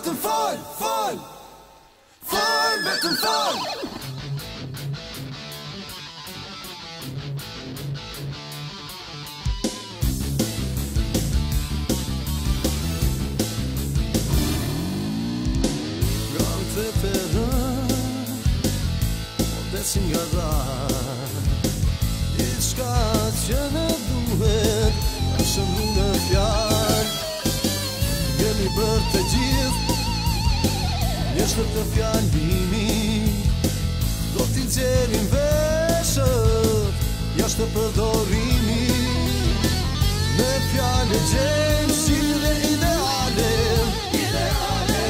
Bërë të në falë, falë, falë, bërë të në falë Nga më të të në, të të nga dalë Një që në duhet, në shëmë në kjarë Në bërë të gjithë është të fjallimi Do t'in qerim veshët Jashtë të përdorimi Me fjallë gjemë si dhe ideale Ideale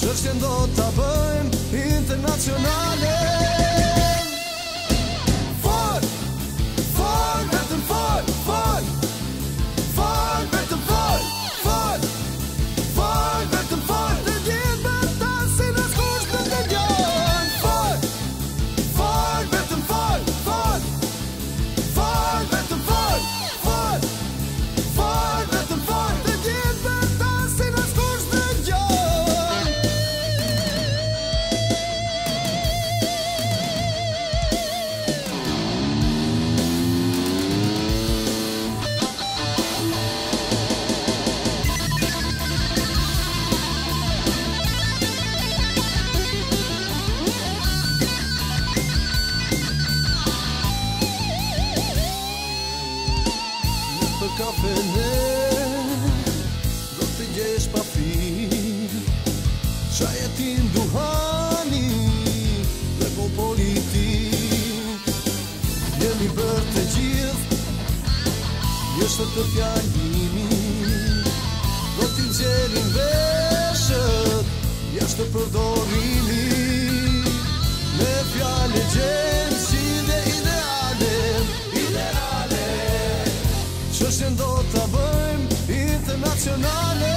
Shërshën do t'a bëjmë internacionale ti Qaj e ti po politi Jemi bërë të gjithë Jështë të pjanjimi Do t'in gjelin veshët Jështë të përdorimi Me pjanë e gjenë si dhe ideale Ideale Qështë e ndo t'a bëjmë internacionale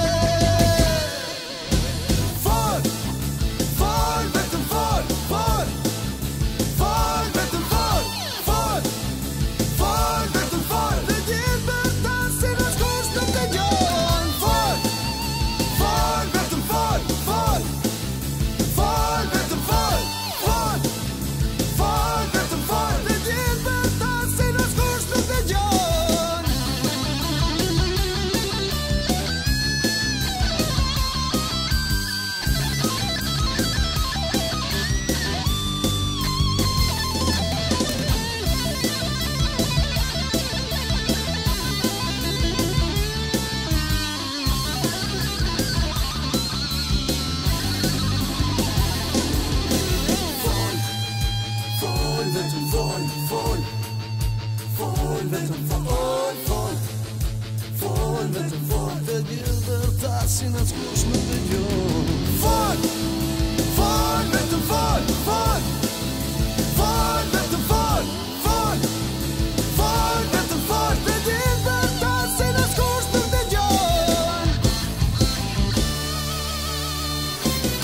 si në të kush më të gjo Fol, fol, me të fol, fol Fol, me të fol, fol Fol, me të fol, me të fol Me si në kush më të gjo Fol, fol, me të fol,